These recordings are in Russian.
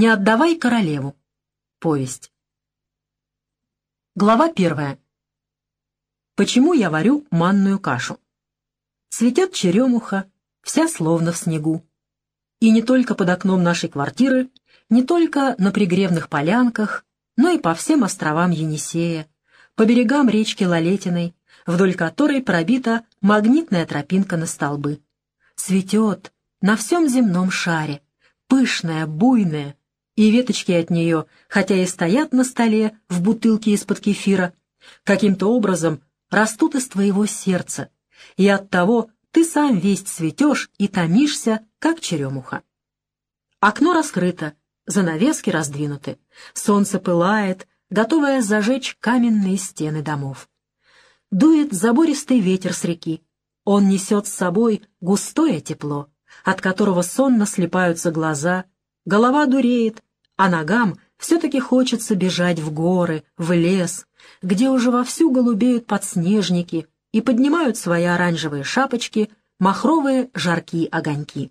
Не отдавай королеву. Повесть. Глава первая. Почему я варю манную кашу? Цветет черемуха, вся словно в снегу. И не только под окном нашей квартиры, не только на пригревных полянках, но и по всем островам Енисея, по берегам речки Лалетиной, вдоль которой пробита магнитная тропинка на столбы. Цветет на всем земном шаре, пышная, буйная, и веточки от нее, хотя и стоят на столе в бутылке из-под кефира, каким-то образом растут из твоего сердца, и от того ты сам весь цветешь и томишься, как черемуха. Окно раскрыто, занавески раздвинуты, солнце пылает, готовое зажечь каменные стены домов. Дует забористый ветер с реки, он несет с собой густое тепло, от которого сонно слепаются глаза, голова дуреет, а ногам все-таки хочется бежать в горы, в лес, где уже вовсю голубеют подснежники и поднимают свои оранжевые шапочки махровые жаркие огоньки.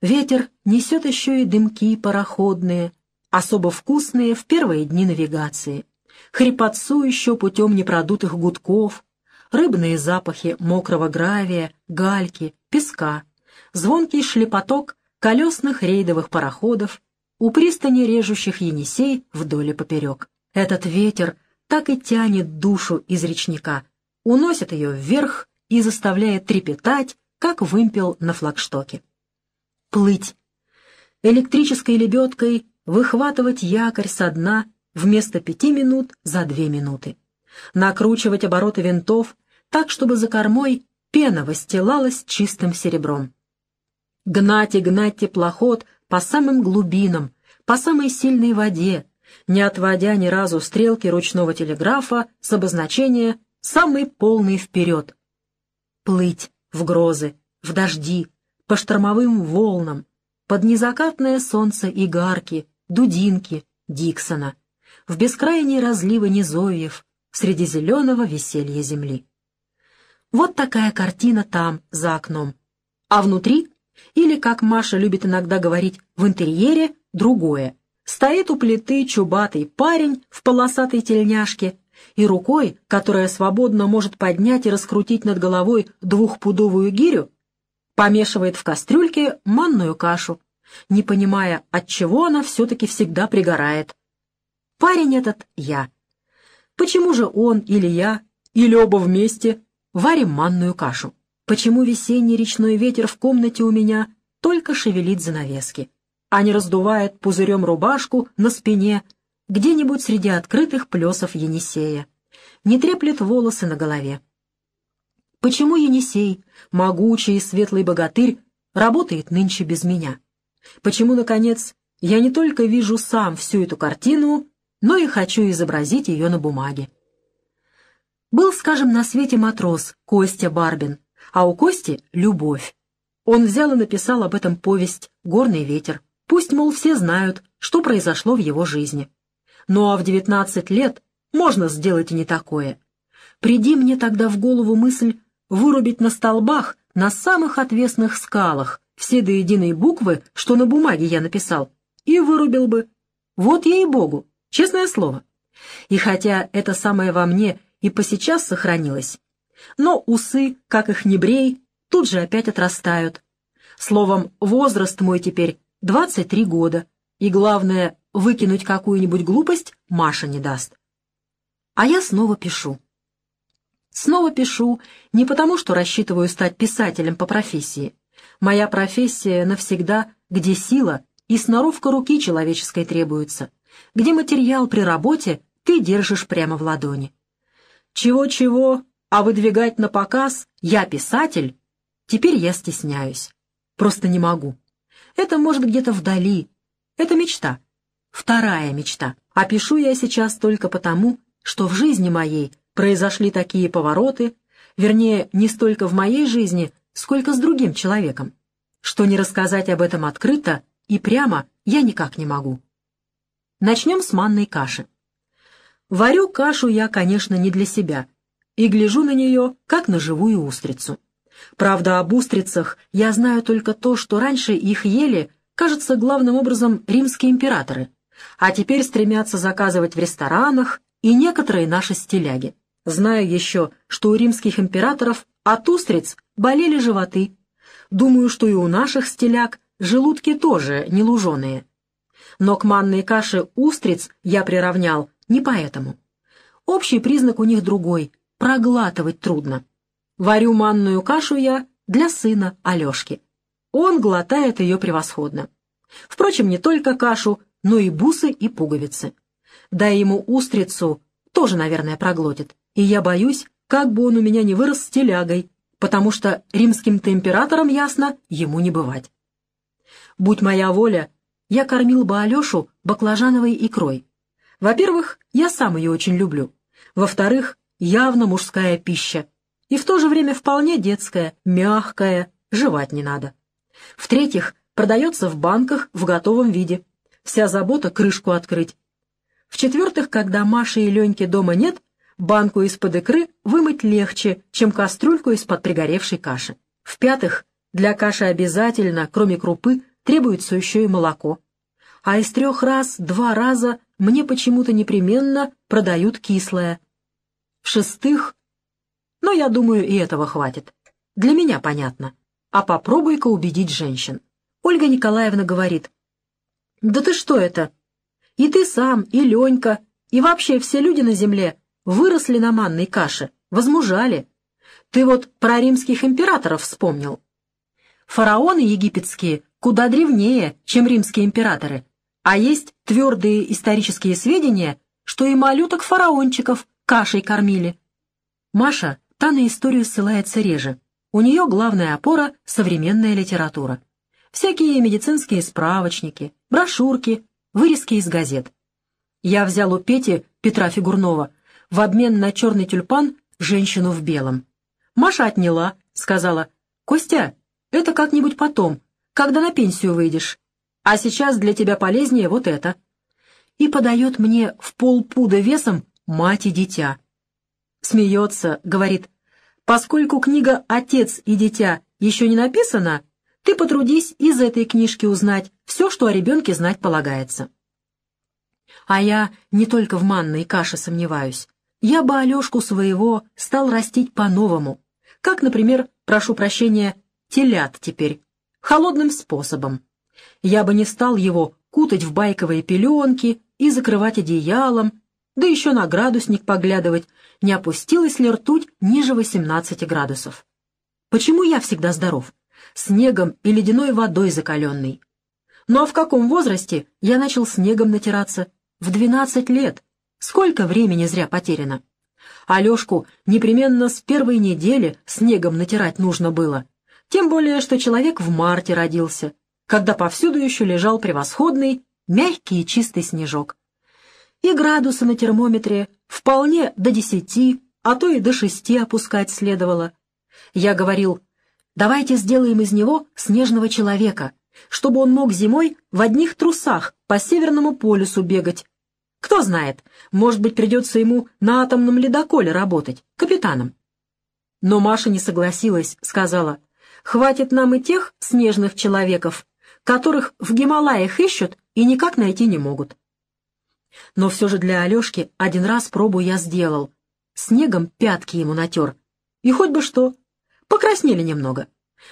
Ветер несет еще и дымки пароходные, особо вкусные в первые дни навигации, хрипотцу еще путем непродутых гудков, рыбные запахи мокрого гравия, гальки, песка, звонкий шлепоток колесных рейдовых пароходов у пристани режущих Енисей вдоль и поперек. Этот ветер так и тянет душу из речника, уносит ее вверх и заставляет трепетать, как вымпел на флагштоке. Плыть. Электрической лебедкой выхватывать якорь со дна вместо пяти минут за две минуты. Накручивать обороты винтов так, чтобы за кормой пена выстилалась чистым серебром. Гнать и гнать теплоход по самым глубинам, по самой сильной воде, не отводя ни разу стрелки ручного телеграфа с обозначения «самый полный вперед». Плыть в грозы, в дожди, по штормовым волнам, под незакатное солнце Игарки, Дудинки, Диксона, в бескрайние разливы низовьев, среди зеленого веселья земли. Вот такая картина там, за окном. А внутри или, как Маша любит иногда говорить, в интерьере другое. Стоит у плиты чубатый парень в полосатой тельняшке и рукой, которая свободно может поднять и раскрутить над головой двухпудовую гирю, помешивает в кастрюльке манную кашу, не понимая, от чего она все-таки всегда пригорает. Парень этот — я. Почему же он или я, или оба вместе варим манную кашу? Почему весенний речной ветер в комнате у меня только шевелит занавески, а не раздувает пузырем рубашку на спине где-нибудь среди открытых плесов Енисея, не треплет волосы на голове? Почему Енисей, могучий и светлый богатырь, работает нынче без меня? Почему, наконец, я не только вижу сам всю эту картину, но и хочу изобразить ее на бумаге? Был, скажем, на свете матрос Костя Барбин, а у Кости — любовь. Он взял и написал об этом повесть «Горный ветер». Пусть, мол, все знают, что произошло в его жизни. Ну а в девятнадцать лет можно сделать и не такое. Приди мне тогда в голову мысль вырубить на столбах, на самых отвесных скалах, все до единой буквы, что на бумаге я написал, и вырубил бы. Вот ей-богу, честное слово. И хотя это самое во мне и по сейчас сохранилось, но усы, как их не брей, тут же опять отрастают. Словом, возраст мой теперь 23 года, и главное, выкинуть какую-нибудь глупость Маша не даст. А я снова пишу. Снова пишу не потому, что рассчитываю стать писателем по профессии. Моя профессия навсегда, где сила и сноровка руки человеческой требуются, где материал при работе ты держишь прямо в ладони. Чего-чего, а выдвигать на показ «я писатель» теперь я стесняюсь. Просто не могу. Это может где-то вдали. Это мечта. Вторая мечта. А пишу я сейчас только потому, что в жизни моей произошли такие повороты, вернее, не столько в моей жизни, сколько с другим человеком, что не рассказать об этом открыто и прямо я никак не могу. Начнем с манной каши. Варю кашу я, конечно, не для себя — и гляжу на нее, как на живую устрицу. Правда, об устрицах я знаю только то, что раньше их ели кажется, главным образом римские императоры, а теперь стремятся заказывать в ресторанах и некоторые наши стиляги. Знаю еще, что у римских императоров от устриц болели животы. Думаю, что и у наших стиляг желудки тоже не луженые. Но к манной каше устриц я приравнял не поэтому. Общий признак у них другой — проглатывать трудно. Варю манную кашу я для сына Алешки. Он глотает ее превосходно. Впрочем, не только кашу, но и бусы и пуговицы. Дай ему устрицу, тоже, наверное, проглотит. И я боюсь, как бы он у меня не вырос с телягой, потому что римским-то императором, ясно, ему не бывать. Будь моя воля, я кормил бы Алешу баклажановой икрой. Во-первых, я сам ее очень люблю. Во-вторых, явно мужская пища. И в то же время вполне детская, мягкая, жевать не надо. В-третьих, продается в банках в готовом виде. Вся забота — крышку открыть. В-четвертых, когда Маши и Леньки дома нет, банку из-под икры вымыть легче, чем кастрюльку из-под пригоревшей каши. В-пятых, для каши обязательно, кроме крупы, требуется еще и молоко. А из трех раз два раза мне почему-то непременно продают кислое. В-шестых, но я думаю, и этого хватит. Для меня понятно. А попробуй-ка убедить женщин. Ольга Николаевна говорит, «Да ты что это? И ты сам, и Ленька, и вообще все люди на земле выросли на манной каше, возмужали. Ты вот про римских императоров вспомнил. Фараоны египетские куда древнее, чем римские императоры, а есть твердые исторические сведения, что и малюток-фараончиков кашей кормили. Маша та на историю ссылается реже. У нее главная опора — современная литература. Всякие медицинские справочники, брошюрки, вырезки из газет. Я взял у Пети, Петра Фигурнова, в обмен на черный тюльпан женщину в белом. Маша отняла, сказала, «Костя, это как-нибудь потом, когда на пенсию выйдешь. А сейчас для тебя полезнее вот это». И подает мне в полпуда весом мать и дитя. Смеется, говорит, «Поскольку книга «Отец и дитя» еще не написана, ты потрудись из этой книжки узнать все, что о ребенке знать полагается. А я не только в манной каше сомневаюсь. Я бы Алешку своего стал растить по-новому. Как, например, прошу прощения, телят теперь, холодным способом. Я бы не стал его кутать в байковые пеленки и закрывать одеялом, да еще на градусник поглядывать, не опустилась ли ртуть ниже 18 градусов. Почему я всегда здоров? снегом и ледяной водой закаленный. Ну а в каком возрасте я начал снегом натираться? В двенадцать лет. Сколько времени зря потеряно. Алешку непременно с первой недели снегом натирать нужно было. Тем более, что человек в марте родился, когда повсюду еще лежал превосходный, мягкий и чистый снежок. И градусы на термометре вполне до десяти, а то и до шести опускать следовало. Я говорил, Давайте сделаем из него снежного человека, чтобы он мог зимой в одних трусах по Северному полюсу бегать. Кто знает, может быть, придется ему на атомном ледоколе работать, капитаном. Но Маша не согласилась, сказала, «Хватит нам и тех снежных человеков, которых в Гималаях ищут и никак найти не могут». Но все же для Алешки один раз пробу я сделал. Снегом пятки ему натер. И хоть бы что, Покраснели немного.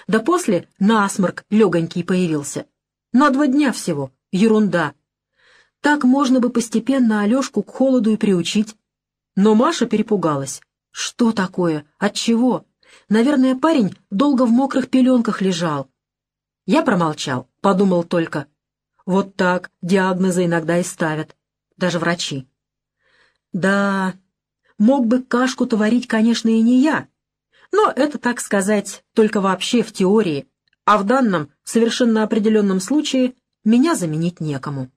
Да после насморк легонький появился. На два дня всего. Ерунда. Так можно бы постепенно Алешку к холоду и приучить. Но Маша перепугалась. Что такое? От чего? Наверное, парень долго в мокрых пеленках лежал. Я промолчал, подумал только. Вот так диагнозы иногда и ставят. Даже врачи. Да, мог бы кашку-то варить, конечно, и не я, но это, так сказать, только вообще в теории, а в данном, совершенно определенном случае, меня заменить некому.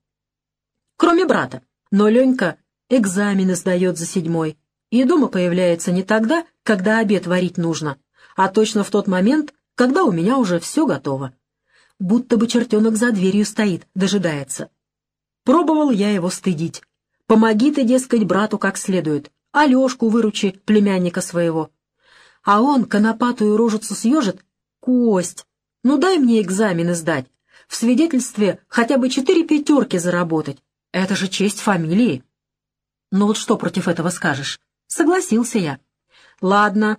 Кроме брата. Но Ленька экзамены сдает за седьмой, и дома появляется не тогда, когда обед варить нужно, а точно в тот момент, когда у меня уже все готово. Будто бы чертенок за дверью стоит, дожидается. Пробовал я его стыдить. Помоги ты, дескать, брату как следует, Алешку выручи, племянника своего а он конопатую рожицу съежит. Кость, ну дай мне экзамены сдать. в свидетельстве хотя бы четыре пятерки заработать. Это же честь фамилии. Ну вот что против этого скажешь? Согласился я. Ладно,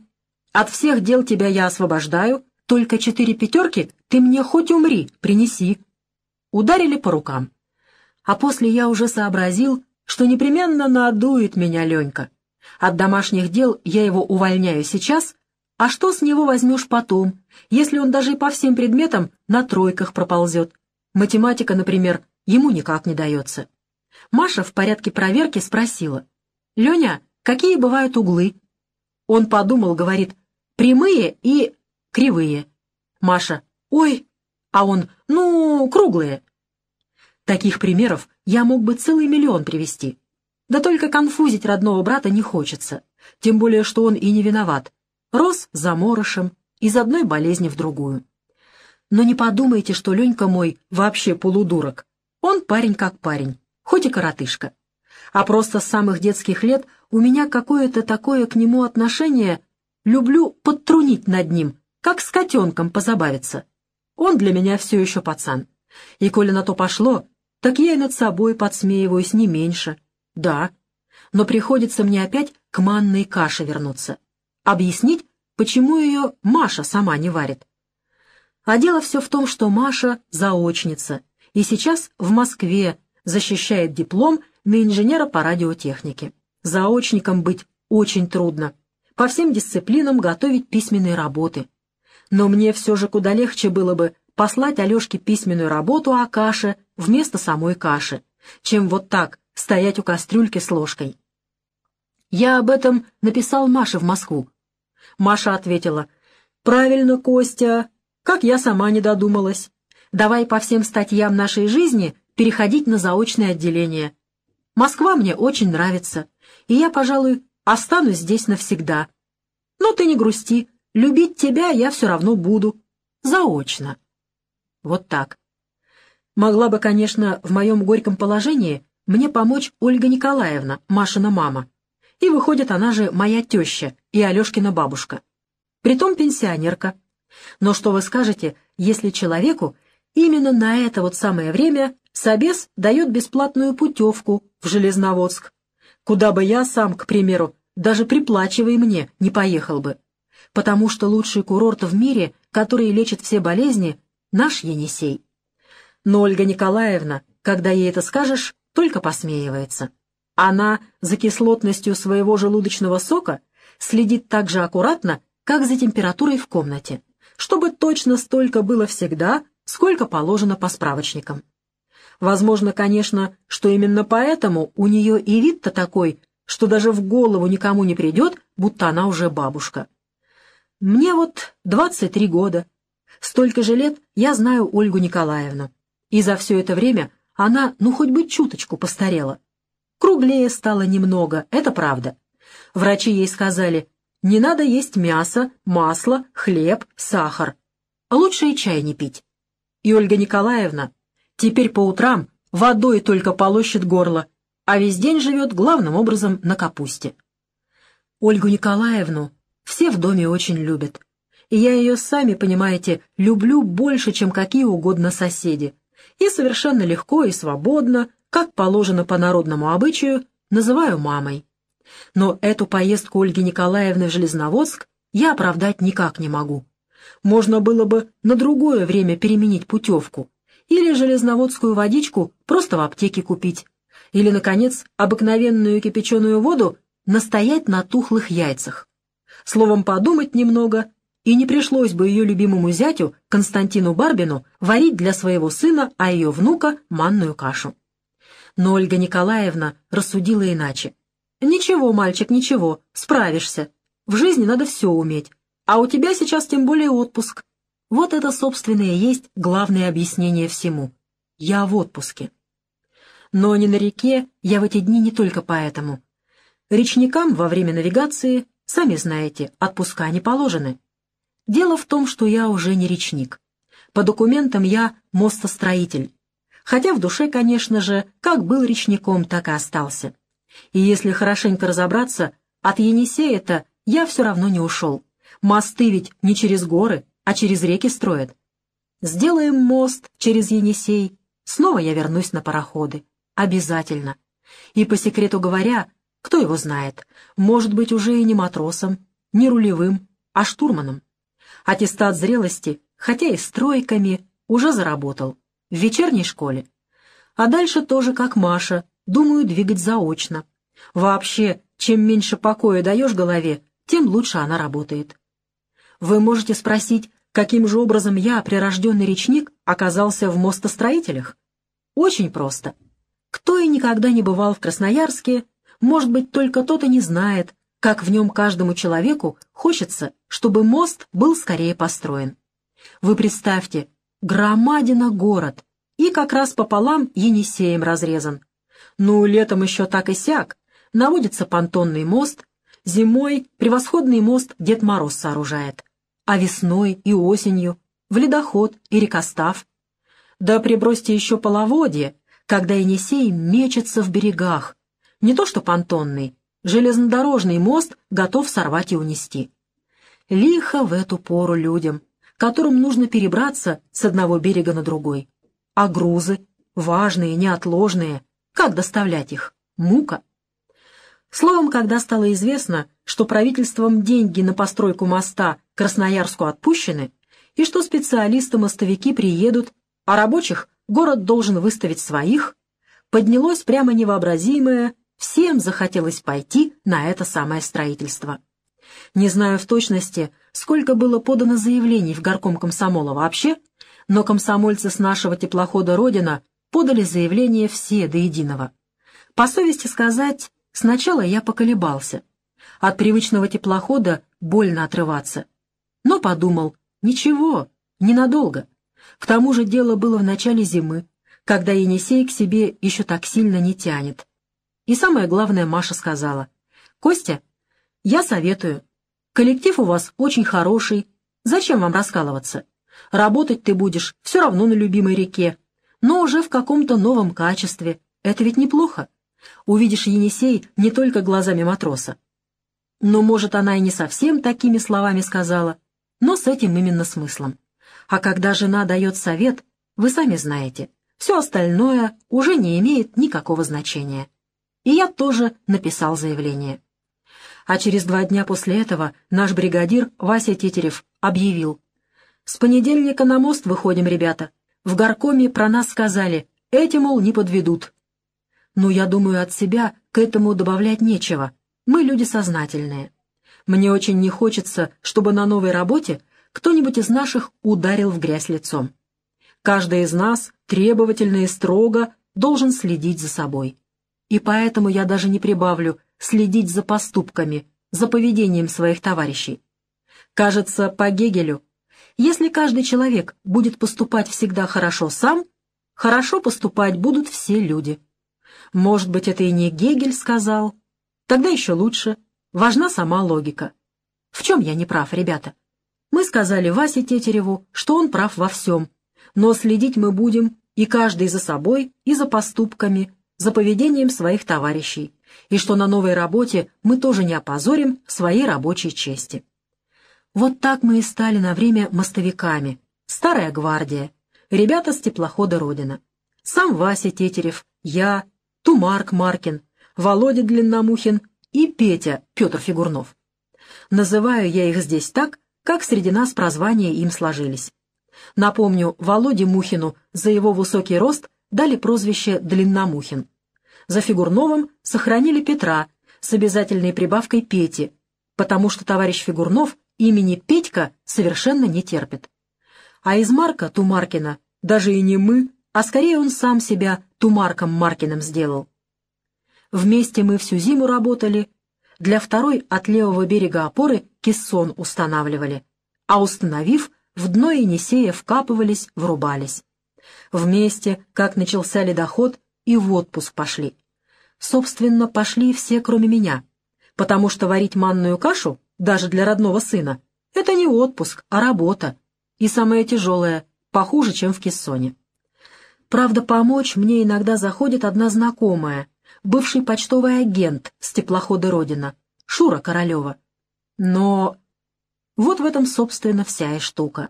от всех дел тебя я освобождаю, только четыре пятерки ты мне хоть умри, принеси. Ударили по рукам. А после я уже сообразил, что непременно надует меня Ленька. От домашних дел я его увольняю сейчас, а что с него возьмешь потом, если он даже и по всем предметам на тройках проползет? Математика, например, ему никак не дается. Маша в порядке проверки спросила. «Леня, какие бывают углы?» Он подумал, говорит, «прямые и кривые». Маша, «Ой», а он, «ну, круглые». Таких примеров я мог бы целый миллион привести. Да только конфузить родного брата не хочется, тем более, что он и не виноват. Рос заморышем, из одной болезни в другую. Но не подумайте, что Ленька мой вообще полудурок. Он парень как парень, хоть и коротышка. А просто с самых детских лет у меня какое-то такое к нему отношение, люблю подтрунить над ним, как с котенком позабавиться. Он для меня все еще пацан. И коли на то пошло, так я и над собой подсмеиваюсь не меньше. Да, но приходится мне опять к манной каше вернуться объяснить, почему ее Маша сама не варит. А дело все в том, что Маша заочница, и сейчас в Москве защищает диплом на инженера по радиотехнике. Заочником быть очень трудно. По всем дисциплинам готовить письменные работы. Но мне все же куда легче было бы послать Алешке письменную работу о каше вместо самой каши, чем вот так стоять у кастрюльки с ложкой. Я об этом написал Маше в Москву. Маша ответила, «Правильно, Костя, как я сама не додумалась. Давай по всем статьям нашей жизни переходить на заочное отделение. Москва мне очень нравится, и я, пожалуй, останусь здесь навсегда. Но ты не грусти, любить тебя я все равно буду. Заочно». Вот так. Могла бы, конечно, в моем горьком положении мне помочь Ольга Николаевна, Машина мама. И выходит, она же моя теща и Алешкина бабушка. Притом пенсионерка. Но что вы скажете, если человеку именно на это вот самое время Собес дает бесплатную путевку в Железноводск, куда бы я сам, к примеру, даже приплачивая мне, не поехал бы, потому что лучший курорт в мире, который лечит все болезни, наш Енисей. Но Ольга Николаевна, когда ей это скажешь, только посмеивается. Она за кислотностью своего желудочного сока следит так же аккуратно, как за температурой в комнате, чтобы точно столько было всегда, сколько положено по справочникам. Возможно, конечно, что именно поэтому у нее и вид-то такой, что даже в голову никому не придет, будто она уже бабушка. Мне вот 23 года. Столько же лет я знаю Ольгу Николаевну. И за все это время она, ну, хоть бы чуточку постарела. Круглее стало немного, это правда. Врачи ей сказали, не надо есть мясо, масло, хлеб, сахар. Лучше и чай не пить. И Ольга Николаевна теперь по утрам водой только полощет горло, а весь день живет главным образом на капусте. Ольгу Николаевну все в доме очень любят. И я ее, сами понимаете, люблю больше, чем какие угодно соседи. И совершенно легко и свободно как положено по народному обычаю, называю мамой. Но эту поездку Ольги Николаевны в Железноводск я оправдать никак не могу. Можно было бы на другое время переменить путевку, или железноводскую водичку просто в аптеке купить, или, наконец, обыкновенную кипяченую воду настоять на тухлых яйцах. Словом, подумать немного, и не пришлось бы ее любимому зятю, Константину Барбину, варить для своего сына, а ее внука, манную кашу. Но Ольга Николаевна рассудила иначе. «Ничего, мальчик, ничего, справишься. В жизни надо все уметь. А у тебя сейчас тем более отпуск. Вот это, собственно, и есть главное объяснение всему. Я в отпуске. Но не на реке я в эти дни не только поэтому. Речникам во время навигации, сами знаете, отпуска не положены. Дело в том, что я уже не речник. По документам я мостостроитель, хотя в душе, конечно же, как был речником, так и остался. И если хорошенько разобраться, от Енисея-то я все равно не ушел. Мосты ведь не через горы, а через реки строят. Сделаем мост через Енисей. Снова я вернусь на пароходы. Обязательно. И по секрету говоря, кто его знает, может быть уже и не матросом, не рулевым, а штурманом. Аттестат зрелости, хотя и с тройками, уже заработал. В вечерней школе. А дальше тоже как Маша, думаю двигать заочно. Вообще, чем меньше покоя даешь голове, тем лучше она работает. Вы можете спросить, каким же образом я, прирожденный речник, оказался в мостостроителях? Очень просто. Кто и никогда не бывал в Красноярске, может быть, только тот и не знает, как в нем каждому человеку хочется, чтобы мост был скорее построен. Вы представьте, громадина город, и как раз пополам Енисеем разрезан. Ну, летом еще так и сяк, наводится понтонный мост, зимой превосходный мост Дед Мороз сооружает, а весной и осенью в ледоход и рекостав. Да прибросьте еще половодье, когда Енисей мечется в берегах. Не то что понтонный, железнодорожный мост готов сорвать и унести. Лихо в эту пору людям, которым нужно перебраться с одного берега на другой. А грузы, важные, неотложные, как доставлять их? Мука. Словом, когда стало известно, что правительством деньги на постройку моста Красноярску отпущены, и что специалисты-мостовики приедут, а рабочих город должен выставить своих, поднялось прямо невообразимое, всем захотелось пойти на это самое строительство. Не знаю в точности, сколько было подано заявлений в горком комсомола вообще, но комсомольцы с нашего теплохода «Родина» подали заявление все до единого. По совести сказать, сначала я поколебался. От привычного теплохода больно отрываться. Но подумал, ничего, ненадолго. К тому же дело было в начале зимы, когда Енисей к себе еще так сильно не тянет. И самое главное Маша сказала, «Костя, я советую. Коллектив у вас очень хороший. Зачем вам раскалываться? Работать ты будешь все равно на любимой реке, но уже в каком-то новом качестве. Это ведь неплохо. Увидишь Енисей не только глазами матроса. Но, может, она и не совсем такими словами сказала, но с этим именно смыслом. А когда жена дает совет, вы сами знаете, все остальное уже не имеет никакого значения. И я тоже написал заявление. А через два дня после этого наш бригадир Вася Тетерев объявил. «С понедельника на мост выходим, ребята. В горкоме про нас сказали, эти, мол, не подведут. Ну, я думаю, от себя к этому добавлять нечего. Мы люди сознательные. Мне очень не хочется, чтобы на новой работе кто-нибудь из наших ударил в грязь лицом. Каждый из нас требовательно и строго должен следить за собой. И поэтому я даже не прибавлю следить за поступками, за поведением своих товарищей. Кажется, по Гегелю если каждый человек будет поступать всегда хорошо сам, хорошо поступать будут все люди. Может быть, это и не Гегель сказал. Тогда еще лучше. Важна сама логика. В чем я не прав, ребята? Мы сказали Васе Тетереву, что он прав во всем. Но следить мы будем и каждый за собой, и за поступками, за поведением своих товарищей, и что на новой работе мы тоже не опозорим своей рабочей чести. Вот так мы и стали на время мостовиками. Старая гвардия. Ребята с теплохода «Родина». Сам Вася Тетерев, я, Тумарк Маркин, Володя Длинномухин и Петя Петр Фигурнов. Называю я их здесь так, как среди нас прозвания им сложились. Напомню, Володе Мухину за его высокий рост дали прозвище Длинномухин. За Фигурновым сохранили Петра с обязательной прибавкой Пети, потому что товарищ Фигурнов имени Петька совершенно не терпит. А из Марка Тумаркина даже и не мы, а скорее он сам себя Тумарком Маркиным сделал. Вместе мы всю зиму работали, для второй от левого берега опоры кессон устанавливали, а установив, в дно Енисея вкапывались, врубались. Вместе, как начался ледоход, и в отпуск пошли. Собственно, пошли все, кроме меня, потому что варить манную кашу даже для родного сына. Это не отпуск, а работа. И самое тяжелое, похуже, чем в кессоне. Правда, помочь мне иногда заходит одна знакомая, бывший почтовый агент с теплохода «Родина», Шура Королева. Но вот в этом, собственно, вся и штука.